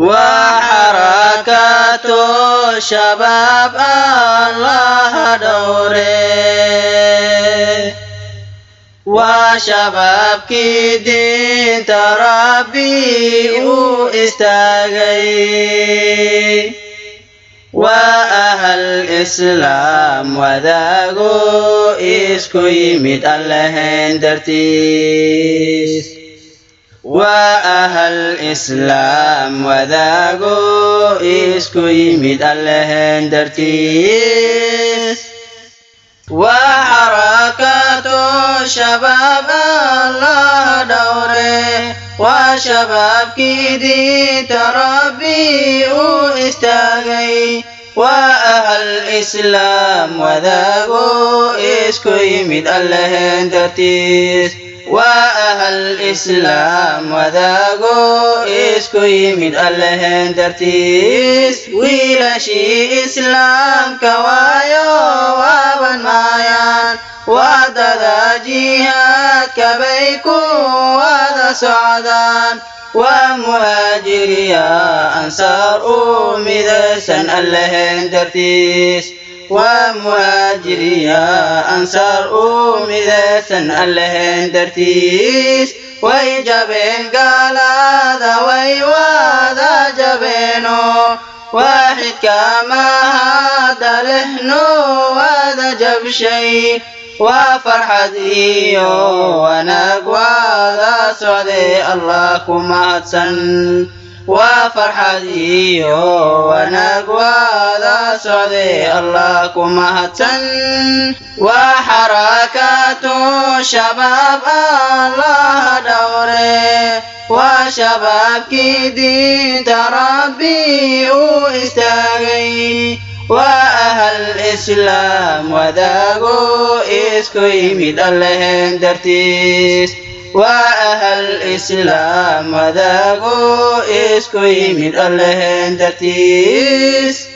وحركة شباب الله دوره وشبابكي دين تربي استاغي وأهل الإسلام وذاقوا إسكو يميت الله درتيس waa ahal islaam wadaago isku yimid alleheen dartiis waa xarakato shabaab allah dhowre waa shabaabkii diinta rabbi uu istaagay waa ahal islaam wadaago isku yimid alleheen dartiis waa ahal islaam wadaago isku yimid alleheen dartiis wiilashii islaamka waayo waaban maayaan waadada jihaadka bay ku wada socdaan waa muhaajiriya ansaar u midaysan alleheen dartiis waa muhaajiriya ansaar uu midaysan aan lahayn dartiis way jabeen gaalada way wada jabeeno waaxidka mahada lehno wada jabshay waa farxad iyo wanaag wada socday allah ku mahadsan waa farxad iyo wanaag waada socday allah ku mahadsan waa xarakaatu shabaab allah dhowre waa shabaabkii diinta rabbi uu istaagay waa ahal islaam wadaago isku yimid alleheen dartiis waa ahal islaam adaago isku yimid allehen dartiis